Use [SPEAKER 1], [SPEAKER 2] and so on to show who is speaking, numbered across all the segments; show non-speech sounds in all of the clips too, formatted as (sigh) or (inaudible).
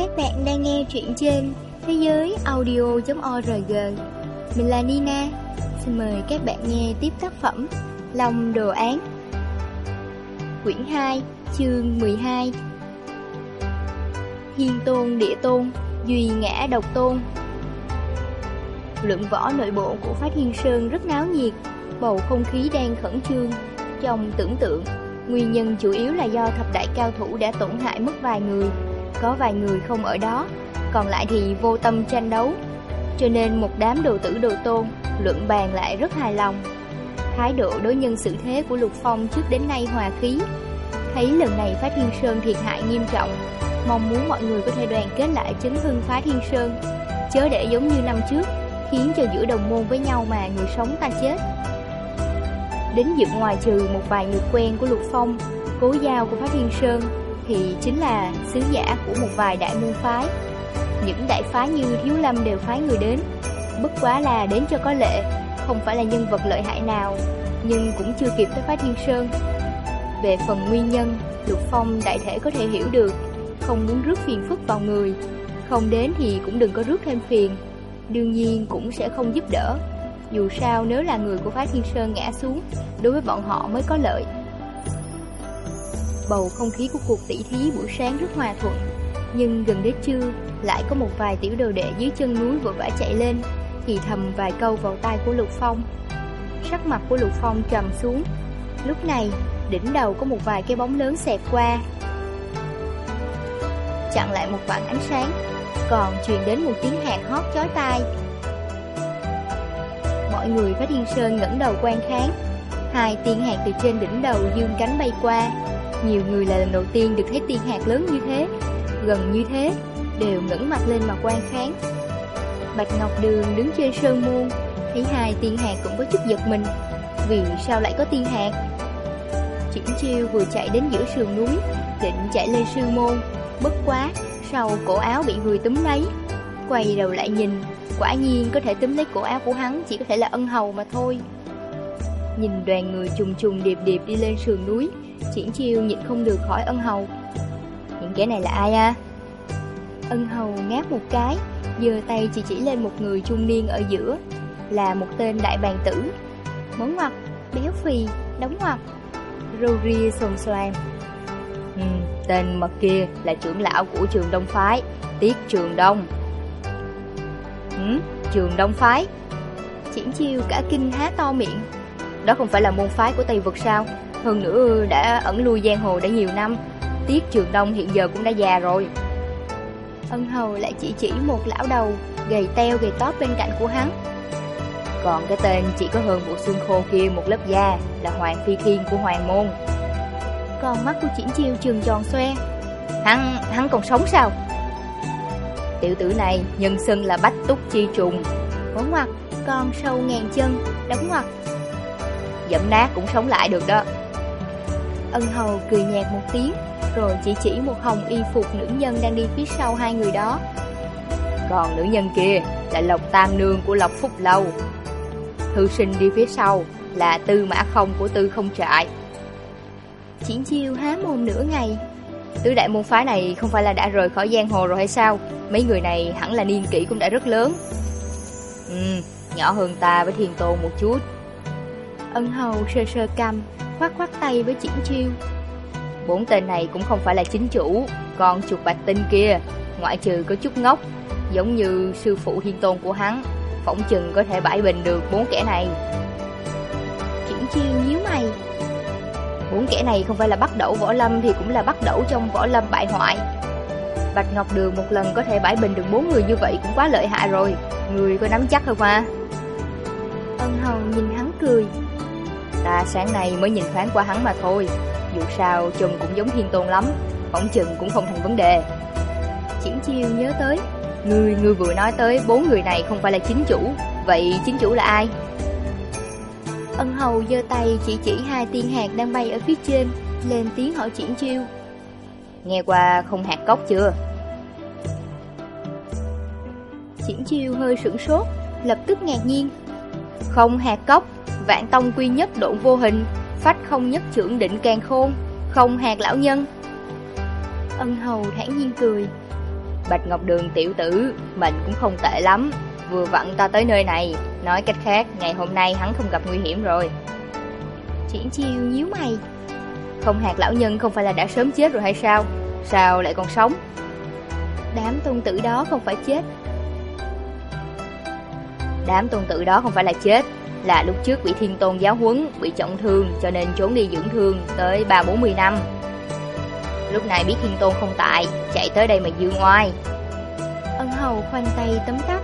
[SPEAKER 1] Các bạn đang nghe truyện trên thế giới audio.org Mình là Nina. Xin mời các bạn nghe tiếp tác phẩm Lòng Đồ Án. Quyển 2 chương 12 Thiên Tôn, Địa Tôn, Duy Ngã Độc Tôn. Lượng võ nội bộ của Phát Thiên Sơn rất náo nhiệt, Bầu không khí đang khẩn trương. Trong tưởng tượng, Nguyên nhân chủ yếu là do thập đại cao thủ đã tổn hại mất vài người. Có vài người không ở đó, Còn lại thì vô tâm tranh đấu. Cho nên một đám đồ tử đồ tôn Luận bàn lại rất hài lòng. Thái độ đối nhân xử thế của Lục Phong trước đến nay hòa khí. Thấy lần này Phá Thiên Sơn thiệt hại nghiêm trọng, Mong muốn mọi người có thể đoàn kết lại chấn hưng Phá Thiên Sơn. Chớ để giống như năm trước, Khiến cho giữa đồng môn với nhau mà người sống ta chết. Đến dựng ngoài trừ một vài người quen của Lục Phong, Cố giao của Phá Thiên Sơn thì chính là sứ giả của một vài đại môn phái. Những đại phái như Thiếu Lâm đều phái người đến. Bất quá là đến cho có lệ, Không phải là nhân vật lợi hại nào, Nhưng cũng chưa kịp tới phái Thiên Sơn. Về phần nguyên nhân, Lục Phong đại thể có thể hiểu được, Không muốn rước phiền phức vào người. Không đến thì cũng đừng có rước thêm phiền, Đương nhiên cũng sẽ không giúp đỡ. Dù sao, nếu là người của Phái Thiên Sơn ngã xuống, Đối với bọn họ mới có lợi. Bầu không khí của cuộc tỷ thí buổi sáng rất hòa thuận. Nhưng gần đến trưa, Lại có một vài tiểu đồ đệ dưới chân núi vội vã chạy lên, Thì thầm vài câu vào tai của Lục Phong. Sắc mặt của Lục Phong trầm xuống. Lúc này, Đỉnh đầu có một vài cái bóng lớn xẹt qua. Chặn lại một vạn ánh sáng, Còn truyền đến một tiếng hạt hót chói tai. Mọi người với Thiên Sơn ngẩng đầu quan kháng. Hai tiên hạt từ trên đỉnh đầu dương cánh bay qua. Nhiều người là lần đầu tiên được thấy tiên hạt lớn như thế, gần như thế, đều ngẩng mặt lên mà quan kháng. Bạch Ngọc Đường đứng trên sơn môn, thấy hai tiên hạt cũng có chút giật mình. Vì sao lại có tiên hạt? Triển chiêu vừa chạy đến giữa sườn núi, định chạy lên sư môn, bất quá, sau cổ áo bị người túm lấy. Quay đầu lại nhìn, Quả nhiên có thể túm lấy cổ áo của hắn Chỉ có thể là ân hầu mà thôi Nhìn đoàn người trùng trùng điệp điệp đi lên sườn núi Triển chiêu nhịn không được khỏi ân hầu. Những kẻ này là ai à Ân hầu ngáp một cái giơ tay chỉ chỉ lên một người trung niên ở giữa Là một tên đại bàng tử. Món ngoặt, béo phì, đóng ngoặt Râu ria xồn xoàn ừ, Tên mật kia là trưởng lão của trường Đông Phái Tiết Trường Đông. Ừ, trường Đông Phái. Triển chiêu cả kinh há to miệng. Đó không phải là môn phái của Tây Vực sao hơn nữa đã ẩn lui giang hồ đã nhiều năm. Tiết Trường Đông hiện giờ cũng đã già rồi. Ân hầu lại chỉ chỉ một lão đầu Gầy teo gầy tóp bên cạnh của hắn. Còn cái tên chỉ có hơn bộ xương khô kia một lớp da Là Hoàng Phi Thiên của Hoàng Môn. Còn mắt của Triển Chiêu trường tròn xoe. Hắn, hắn còn sống sao? Tiểu tử này nhân xưng là bách túc chi trùng. Có ngoặt con sâu ngàn chân Đóng ngoặt Dẫm nát cũng sống lại được đó. Ân hầu cười nhạt một tiếng Rồi chỉ chỉ một hồng y phục nữ nhân đang đi phía sau hai người đó. Còn nữ nhân kia là Lộc Tam Nương của Lộc Phúc Lâu. Thư sinh đi phía sau là Tư Mã Không của Tư Không Trại. Triển chiêu há mồm nửa ngày. Tứ đại môn phái này không phải là đã rời khỏi giang hồ rồi hay sao? Mấy người này hẳn là niên kỷ cũng đã rất lớn. Ừ, nhỏ hơn ta với thiên tôn một chút. Ân hầu sơ sơ căm Khoát khoát tay với triển chiêu. Bốn tên này cũng không phải là chính chủ, Còn chuột bạch tinh kia, Ngoại trừ có chút ngốc, Giống như sư phụ hiên tôn của hắn, Phỏng chừng có thể bãi bình được bốn kẻ này. Triển chiêu nhíu mày. Bốn kẻ này không phải là bắt đẩu võ lâm Thì cũng là bắt đẩu trong võ lâm bại hoại. Bạch Ngọc Đường một lần có thể bãi bình được bốn người như vậy cũng quá lợi hại rồi. Người có nắm chắc không mà Ân hầu nhìn hắn cười. Ta sáng nay mới nhìn thoáng qua hắn mà thôi. Dù sao trông cũng giống thiên tôn lắm Phỏng chừng cũng không thành vấn đề. Triển chiêu nhớ tới Người, người vừa nói tới bốn người này không phải là chính chủ Vậy chính chủ là ai? Ân hầu giơ tay chỉ chỉ hai tiên hạt đang bay ở phía trên Lên tiếng hỏi triển chiêu. Nghe qua không hạt cốc chưa? Triển chiêu hơi sửng sốt Lập tức ngạc nhiên. Không hạt cốc Vạn tông quy nhất độn vô hình Phách không nhất trưởng định càng khôn Không hạt lão nhân Ân hầu thản nhiên cười
[SPEAKER 2] Bạch Ngọc Đường tiểu tử, mình cũng không tệ lắm. Vừa vặn ta tới nơi này, nói cách khác, ngày hôm nay hắn không gặp nguy hiểm rồi.
[SPEAKER 1] Triển chiêu nhíu mày.
[SPEAKER 2] Không hạt lão nhân không phải là đã sớm chết rồi hay sao? Sao lại còn sống?
[SPEAKER 1] Đám tôn tử đó không phải chết.
[SPEAKER 2] Đám tôn tử đó không phải là chết, là lúc trước bị thiên tôn giáo huấn, bị trọng thương cho nên trốn đi dưỡng thương tới 3-40 năm. Lúc này biết thiên tôn không tại, chạy tới đây mà dương ngoai.
[SPEAKER 1] Ân hầu khoanh tay tấm tắc.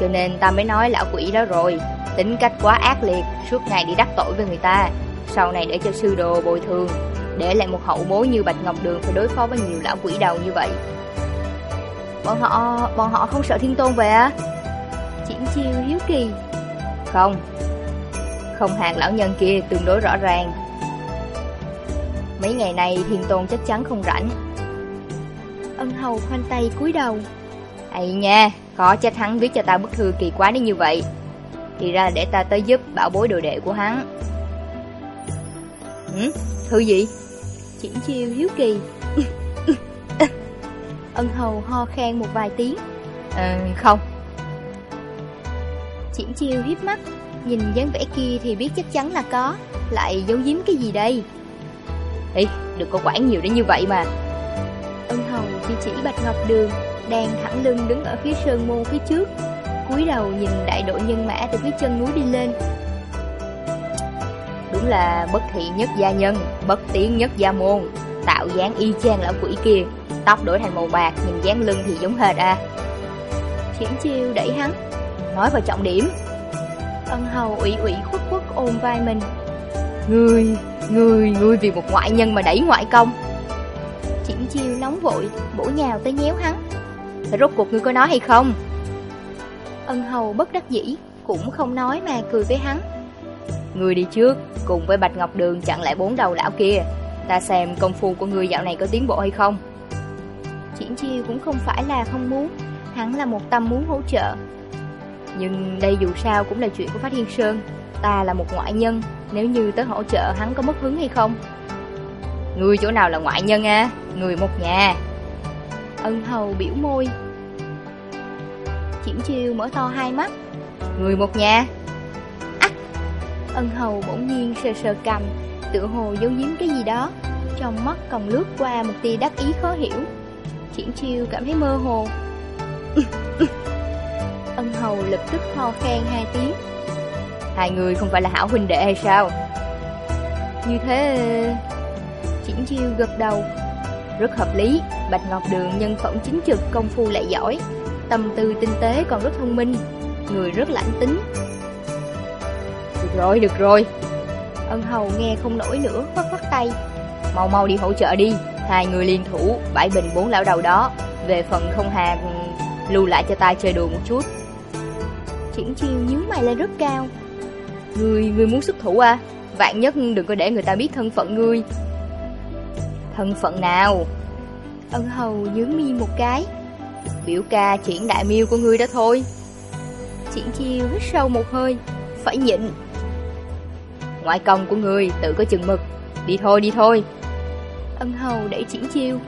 [SPEAKER 2] Cho nên ta mới nói lão quỷ đó rồi, tính cách quá ác liệt, suốt ngày đi đắc tội với người ta. Sau này để cho sư đồ bồi thường, để lại một hậu bối như Bạch Ngọc Đường phải đối phó với nhiều lão quỷ đầu như vậy.
[SPEAKER 1] Bọn họ, bọn họ không sợ thiên tôn về à? Triển chiêu hiếu kỳ.
[SPEAKER 2] Không, không hàng lão nhân kia tương đối rõ ràng. Mấy ngày này thiên tôn chắc chắn không rảnh.
[SPEAKER 1] Ân hầu khoanh tay cúi đầu.
[SPEAKER 2] Ây nha, khó trách hắn viết cho ta bức thư kỳ quá đến như vậy. Thì ra để ta tới giúp bảo bối đồ đệ của hắn. Ừ, thư gì?
[SPEAKER 1] Triển chiêu hiếu kỳ. (laughs) Ân hầu ho khen một vài tiếng.
[SPEAKER 2] À, không.
[SPEAKER 1] Triển chiêu hiếp mắt, nhìn dáng vẻ kia thì biết chắc chắn là có, lại giấu giếm cái gì đây?
[SPEAKER 2] Ê, đừng có quản nhiều đến như vậy mà.
[SPEAKER 1] Ân hầu chỉ chỉ Bạch Ngọc Đường, đang thẳng lưng đứng ở phía sơn môn phía trước, cúi đầu nhìn đại đội nhân mã từ phía chân núi đi lên.
[SPEAKER 2] Đúng là bất thị nhất gia nhân, bất tiến nhất gia môn, tạo dáng y chang lão quỷ kia, tóc đổi thành màu bạc, nhìn dáng lưng thì giống hệt à.
[SPEAKER 1] Triển chiêu đẩy hắn,
[SPEAKER 2] nói vào trọng điểm.
[SPEAKER 1] Ân hầu ủy ủy khuất khuất ôm vai mình.
[SPEAKER 2] Ngươi, ngươi, ngươi vì một ngoại nhân mà đẩy ngoại công.
[SPEAKER 1] Triển chiêu nóng vội, bổ nhào tới nhéo hắn.
[SPEAKER 2] Thế rốt cuộc ngươi có nói hay không?
[SPEAKER 1] Ân hầu bất đắc dĩ, cũng không nói mà cười với hắn.
[SPEAKER 2] Ngươi đi trước, cùng với Bạch Ngọc Đường chặn lại bốn đầu lão kia. Ta xem công phu của ngươi dạo này có tiến bộ hay không.
[SPEAKER 1] Triển chiêu cũng không phải là không muốn, hắn là một tâm muốn hỗ trợ.
[SPEAKER 2] Nhưng đây dù sao cũng là chuyện của Phát Hiên Sơn, ta là một ngoại nhân, nếu như tới hỗ trợ hắn có mất hứng hay không? Người chỗ nào là ngoại nhân à? Người một nhà.
[SPEAKER 1] Ân hầu biểu môi. Triển chiêu mở to hai mắt.
[SPEAKER 2] Người một nhà.
[SPEAKER 1] Ách! Ân hầu bỗng nhiên sờ sờ cầm, tự hồ giấu giếm cái gì đó. Trong mắt còn lướt qua một tia đắc ý khó hiểu. Triển chiêu cảm thấy mơ hồ. Ân hầu lập tức ho khen hai tiếng.
[SPEAKER 2] Hai người không phải là hảo huynh đệ hay sao?
[SPEAKER 1] Như thế... Chỉnh chiêu gật đầu.
[SPEAKER 2] Rất hợp lý, Bạch Ngọc Đường nhân phẩm chính trực công phu lại giỏi. Tâm tư tinh tế còn rất thông minh, người rất lãnh tính. Được rồi, được rồi.
[SPEAKER 1] Ân hầu nghe không nổi nữa, khoát khoát tay.
[SPEAKER 2] Mau mau đi hỗ trợ đi, hai người liên thủ, bãi bình bốn lão đầu đó. Về phần không hàng lưu lại cho ta chơi đùa một chút.
[SPEAKER 1] Triển chiêu nhíu mày lên rất cao.
[SPEAKER 2] Ngươi, ngươi muốn xuất thủ à? Vạn nhất đừng có để người ta biết thân phận ngươi. Thân phận nào?
[SPEAKER 1] Ân hầu nhướng mi một cái.
[SPEAKER 2] Biểu ca chuyển đại miêu của ngươi đó thôi.
[SPEAKER 1] Triển chiêu hít sâu một hơi, phải nhịn.
[SPEAKER 2] Ngoại công của ngươi tự có chừng mực. Đi thôi, đi thôi.
[SPEAKER 1] Ân hầu đẩy triển chiêu.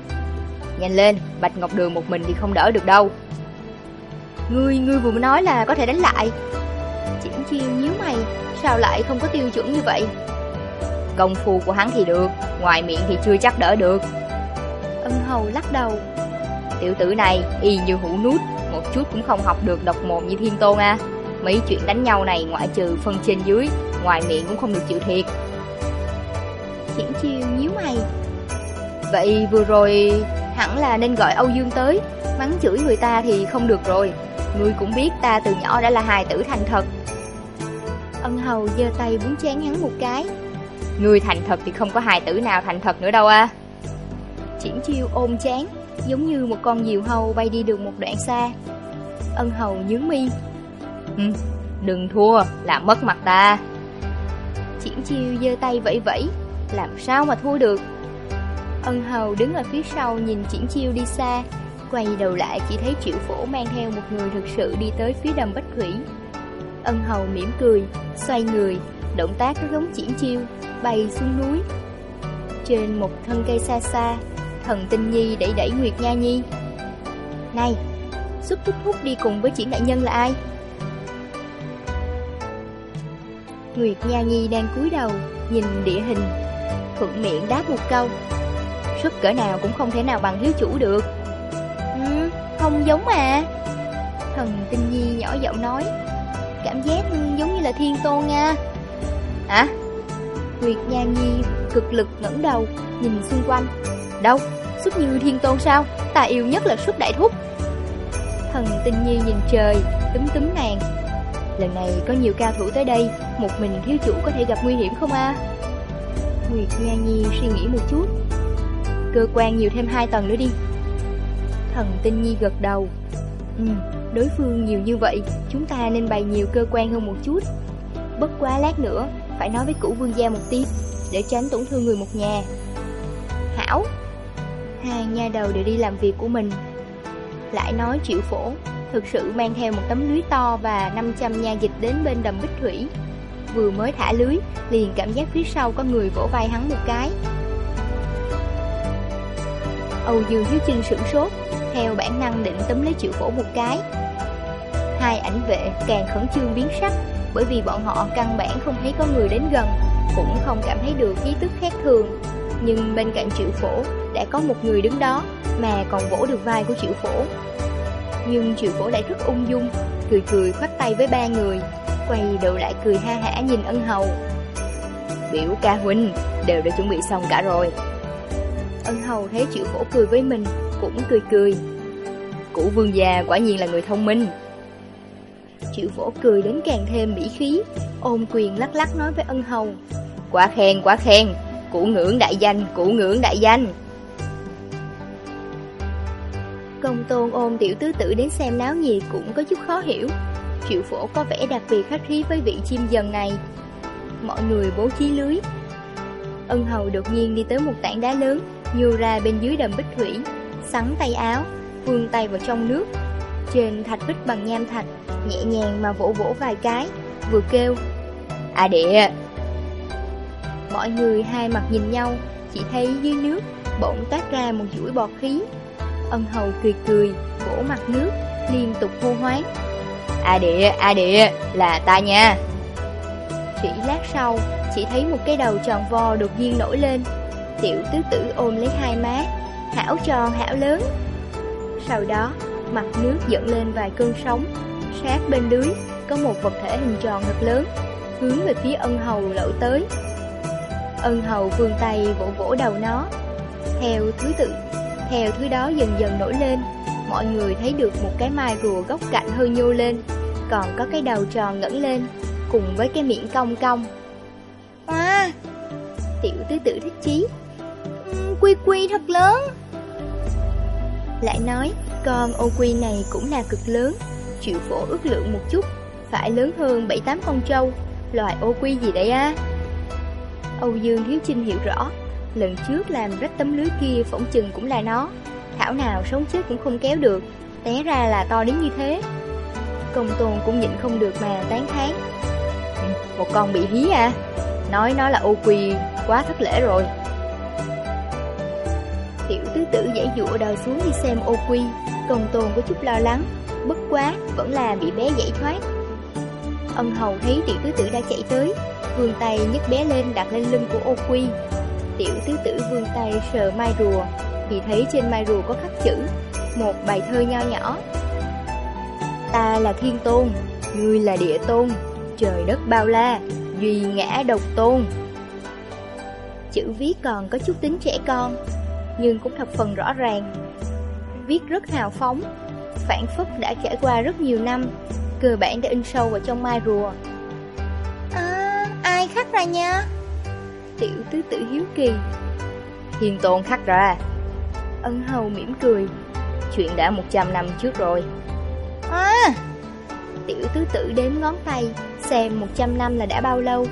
[SPEAKER 2] Nhanh lên, Bạch Ngọc Đường một mình thì không đỡ được đâu.
[SPEAKER 1] Ngươi, ngươi vừa mới nói là có thể đánh lại. Triển chiêu nhíu mày, sao lại không có tiêu chuẩn như vậy?
[SPEAKER 2] Công phu của hắn thì được, ngoài miệng thì chưa chắc đỡ được.
[SPEAKER 1] Ân hầu lắc đầu.
[SPEAKER 2] Tiểu tử này y như hũ nút, một chút cũng không học được độc mồm như thiên tôn à. Mấy chuyện đánh nhau này ngoại trừ phân trên dưới, ngoài miệng cũng không được chịu thiệt.
[SPEAKER 1] Triển chiêu nhíu mày.
[SPEAKER 2] Vậy vừa rồi hẳn là nên gọi Âu Dương tới, mắng chửi người ta thì không được rồi. Ngươi cũng biết ta từ nhỏ đã là hài tử thành thật.
[SPEAKER 1] Ân hầu giơ tay búng chén hắn một cái.
[SPEAKER 2] Ngươi thành thật thì không có hài tử nào thành thật nữa đâu à.
[SPEAKER 1] Triển chiêu ôm chán, giống như một con diều hâu bay đi được một đoạn xa. Ân hầu nhướng mi.
[SPEAKER 2] Ừ, đừng thua, làm mất mặt ta.
[SPEAKER 1] Triển chiêu giơ tay vẫy vẫy, làm sao mà thua được. Ân hầu đứng ở phía sau nhìn triển chiêu đi xa, quay đầu lại chỉ thấy triệu phổ mang theo một người thực sự đi tới phía đầm Bách Thủy. Ân hầu mỉm cười, xoay người, động tác rất giống triển chiêu, bay xuống núi. Trên một thân cây xa xa, thần tinh nhi đẩy đẩy Nguyệt Nha Nhi. Này, xuất thúc thúc đi cùng với triển đại nhân là ai? Nguyệt Nha Nhi đang cúi đầu, nhìn địa hình, thuận miệng đáp một câu. Sức cỡ nào cũng không thể nào bằng hiếu chủ được. Không giống mà. Thần Tinh Nhi nhỏ giọng nói, cảm giác giống như là thiên tôn nha. Hả? Nguyệt Nha Nhi cực lực ngẩng đầu, nhìn xung quanh. Đâu? Xuất như thiên tôn sao? Ta yêu nhất là xuất đại thúc. Thần Tinh Nhi nhìn trời, túm túm nàng. Lần này có nhiều cao thủ tới đây, một mình thiếu chủ có thể gặp nguy hiểm không a? Nguyệt Nha Nhi suy nghĩ một chút. Cơ quan nhiều thêm hai tầng nữa đi. Thần Tinh Nhi gật đầu. Ừ, đối phương nhiều như vậy, chúng ta nên bày nhiều cơ quan hơn một chút. Bất quá lát nữa, phải nói với cửu vương gia một tiếng, để tránh tổn thương người một nhà. Hảo! Hai nha đầu đều đi làm việc của mình. Lại nói triệu phổ, thực sự mang theo một tấm lưới to và 500 nha dịch đến bên đầm Bích Thủy. Vừa mới thả lưới, liền cảm giác phía sau có người vỗ vai hắn một cái. Âu Dương Hiếu Trinh sửng sốt, theo bản năng định tấm lấy triệu phổ một cái. Hai ảnh vệ càng khẩn trương biến sắc, bởi vì bọn họ căn bản không thấy có người đến gần, cũng không cảm thấy được khí tức khác thường. Nhưng bên cạnh triệu phổ đã có một người đứng đó, mà còn vỗ được vai của triệu phổ. Nhưng triệu phổ lại rất ung dung, cười cười khoát tay với ba người, quay đầu lại cười ha hả nhìn ân hầu. Biểu ca huynh, đều đã chuẩn bị xong cả rồi. Ân hầu thấy triệu phổ cười với mình, cũng cười cười. Cụ vương già quả nhiên là người thông minh. Triệu phổ cười đến càng thêm mỹ khí, ôm quyền lắc lắc nói với ân hầu. Quá khen, quá khen, cụ ngưỡng đại danh, cụ ngưỡng đại danh. Công tôn ôm tiểu tứ tử đến xem náo nhiệt cũng có chút khó hiểu. Triệu phổ có vẻ đặc biệt khách khí với vị chim dần này. Mọi người bố trí lưới. Ân hầu đột nhiên đi tới một tảng đá lớn, nhô ra bên dưới đầm bích thủy, sắn tay áo, vươn tay vào trong nước. Trên thạch bích bằng nham thạch, nhẹ nhàng mà vỗ vỗ vài cái, vừa kêu. À địa! Mọi người hai mặt nhìn nhau, chỉ thấy dưới nước bỗng toát ra một chuỗi bọt khí. Ân hầu cười cười, vỗ mặt nước, liên tục hô hoáng. À địa, à địa, là ta nha. Chỉ lát sau, chỉ thấy một cái đầu tròn vo đột nhiên nổi lên. Tiểu tứ tử ôm lấy hai má, hảo tròn hảo lớn. Sau đó, mặt nước dẫn lên vài cơn sóng, sát bên lưới có một vật thể hình tròn thật lớn, hướng về phía ân hầu lậu tới. Ân hầu vươn tay vỗ vỗ đầu nó, theo thứ tự, theo thứ đó dần dần nổi lên, mọi người thấy được một cái mai rùa góc cạnh hơi nhô lên, còn có cái đầu tròn ngẩng lên, cùng với cái miệng cong cong. Wow! Tiểu tứ tử thích chí. Quy quy thật lớn. Lại nói, con ô quy này cũng là cực lớn, chịu phổ ước lượng một chút, phải lớn hơn 7-8 con trâu, loài ô quy gì đấy á? Âu Dương Hiếu Trinh hiểu rõ, lần trước làm rách tấm lưới kia phỏng chừng cũng là nó, thảo nào sống chết cũng không kéo được, té ra là to đến như thế. Công tôn cũng nhịn không được mà tán thán. Một con bị hí à? Nói nó là ô quy, quá thất lễ rồi. Dụa đòi xuống đi xem ô quy, công tôn có chút lo lắng, bất quá vẫn là bị bé giải thoát. Ân hầu thấy tiểu tứ tử đã chạy tới, vươn tay nhấc bé lên đặt lên lưng của ô quy. Tiểu tứ tử vươn tay sờ mai rùa, thì thấy trên mai rùa có khắc chữ, một bài thơ nho nhỏ. Ta là thiên tôn, ngươi là địa tôn, trời đất bao la, duy ngã độc tôn. Chữ viết còn có chút tính trẻ con, nhưng cũng thập phần rõ ràng. Viết rất hào phóng, phản phất đã trải qua rất nhiều năm, cơ bản đã in sâu vào trong mai rùa. À, ai khắc ra nha? Tiểu tứ tử hiếu kỳ. Thiên tôn khắc ra. Ân hầu mỉm cười. Chuyện đã 100 năm trước rồi. À! Tiểu tứ tử đếm ngón tay, xem 100 năm là đã bao lâu.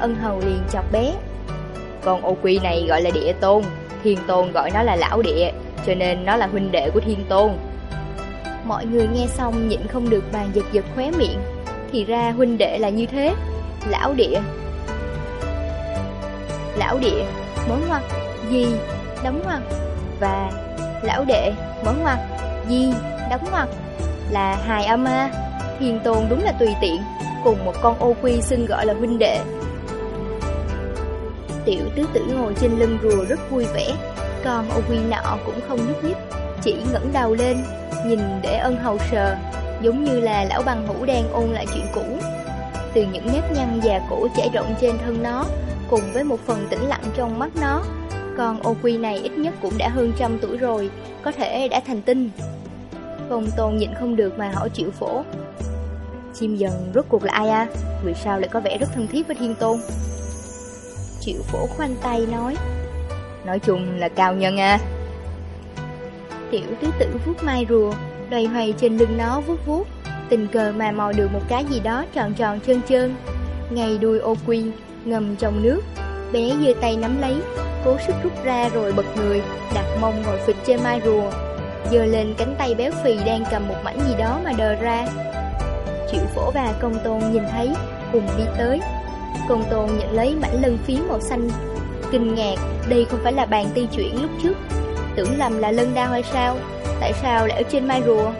[SPEAKER 1] Ân hầu liền chọc bé. Con ô quy này gọi là địa tôn, thiên tôn gọi nó là lão địa, cho nên nó là huynh đệ của thiên tôn. Mọi người nghe xong nhịn không được bàn giật giật khóe miệng. Thì ra huynh đệ là như thế, lão địa. Lão địa, mở ngoặt, gì, đóng ngoặt, và lão đệ, mở ngoặt, Di, đóng ngoặc Là hài âm a Thiên tôn đúng là tùy tiện Cùng một con ô quy xưng gọi là huynh đệ Tiểu tứ tử ngồi trên lưng rùa rất vui vẻ Còn ô quy nọ cũng không nhúc nhích, Chỉ ngẩng đầu lên, Nhìn để ân hầu sờ, Giống như là lão bằng hữu đang ôn lại chuyện cũ Từ những nếp nhăn già cũ chảy rộng trên thân nó, Cùng với một phần tĩnh lặng trong mắt nó, còn ô quy này ít nhất cũng đã hơn trăm tuổi rồi, Có thể đã thành tinh Phong tôn nhịn không được mà hỏi triệu phổ, Chim dần rốt cuộc là ai à? Vì sao lại có vẻ rất thân thiết với thiên tôn? Triệu phổ khoanh tay nói.
[SPEAKER 2] Nói chung là cao nhân à.
[SPEAKER 1] Tiểu tứ tử vuốt mai rùa Đoầy hoài trên lưng nó vuốt vuốt Tình cờ mà mò được một cái gì đó tròn tròn trơn trơn. Ngay đuôi ô quy Ngầm trong nước Bé giơ tay nắm lấy Cố sức rút ra rồi bật người Đặt mông ngồi phịch trên mai rùa. Giơ lên cánh tay béo phì đang cầm một mảnh gì đó mà đờ ra. Triệu phổ và công tôn nhìn thấy Cùng đi tới Công tôn nhận lấy mảnh lân phiến màu xanh. Kinh ngạc, Đây không phải là bàn ti chuyển lúc trước. Tưởng lầm là lân đao hay sao? Tại sao lại ở trên mai rùa?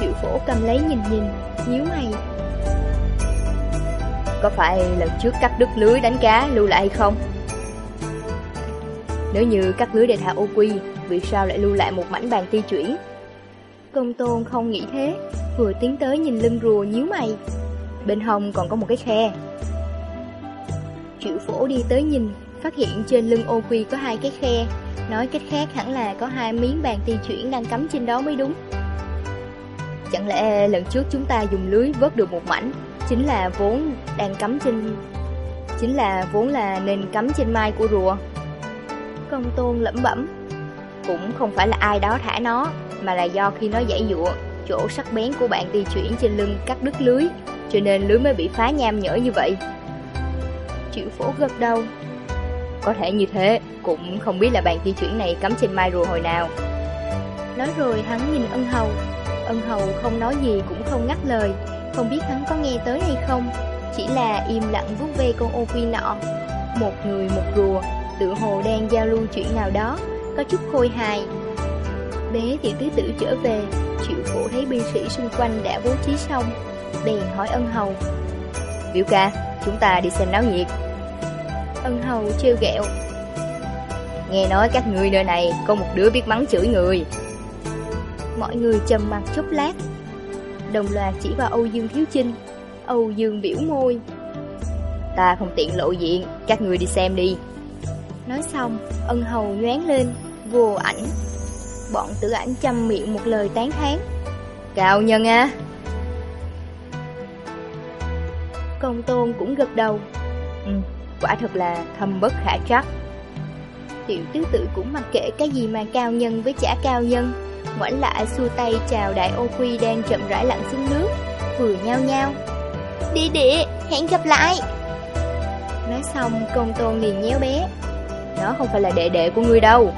[SPEAKER 1] Triệu phổ cầm lấy nhìn nhìn, nhíu mày.
[SPEAKER 2] Có phải lần trước cắt đứt lưới đánh cá lưu lại hay không? Nếu như cắt lưới để thả ô quy, Vì sao lại lưu lại một mảnh bàn ti chuyển?
[SPEAKER 1] Công tôn không nghĩ thế, Vừa tiến tới nhìn lưng rùa nhíu mày. Bên hông còn có một cái khe. Triệu phổ đi tới nhìn, Phát hiện trên lưng ô quy có hai cái khe. Nói cách khác hẳn là có hai miếng bàn ti chuyển đang cắm trên đó mới đúng.
[SPEAKER 2] Chẳng lẽ lần trước chúng ta dùng lưới vớt được một mảnh, Chính là vốn đang cắm trên, Chính là vốn là nền cắm trên mai của rùa?
[SPEAKER 1] Công tôn lẩm bẩm,
[SPEAKER 2] Cũng không phải là ai đó thả nó, Mà là do khi nó dãy dụa, Chỗ sắc bén của bạn di chuyển trên lưng cắt đứt lưới. Cho nên lưới mới bị phá nham nhở như vậy.
[SPEAKER 1] Triệu phổ gật đầu.
[SPEAKER 2] Có thể như thế, Cũng không biết là bàn di chuyển này cắm trên mai rùa hồi nào.
[SPEAKER 1] Nói rồi hắn nhìn ân hầu. Ân hầu không nói gì cũng không ngắt lời. Không biết hắn có nghe tới hay không. Chỉ là im lặng vuốt ve con ô quy nọ. Một người một rùa, Tự hồ đang giao lưu chuyện nào đó, Có chút khôi hài. Bé tiểu tứ tử trở về, Triệu phổ thấy binh sĩ xung quanh đã bố trí xong. Bèn hỏi ân hầu.
[SPEAKER 2] Biểu ca, chúng ta đi xem náo nhiệt.
[SPEAKER 1] Ân hầu trêu ghẹo.
[SPEAKER 2] Nghe nói các người nơi này có một đứa biết mắng chửi người.
[SPEAKER 1] Mọi người trầm mặt chốc lát. Đồng loạt chỉ vào Âu Dương Thiếu Chinh. Âu Dương biểu môi.
[SPEAKER 2] Ta không tiện lộ diện Các người đi xem đi.
[SPEAKER 1] Nói xong Ân hầu nhoáng lên Vô ảnh. Bọn tử ảnh chăm miệng một lời tán thán.
[SPEAKER 2] Cao nhân à
[SPEAKER 1] Công tôn cũng gật đầu.
[SPEAKER 2] Ừ, quả thật là thâm bất khả trắc
[SPEAKER 1] Tiểu tứ tự cũng mặc kệ cái gì mà cao nhân với chả cao nhân. Ngoảnh lại xua tay chào đại ô quy đang chậm rãi lặn xuống nước Vừa nhao nhao. Đi địa, hẹn gặp lại. Nói xong công tôn liền nhéo bé.
[SPEAKER 2] Nó không phải là đệ đệ của ngươi đâu.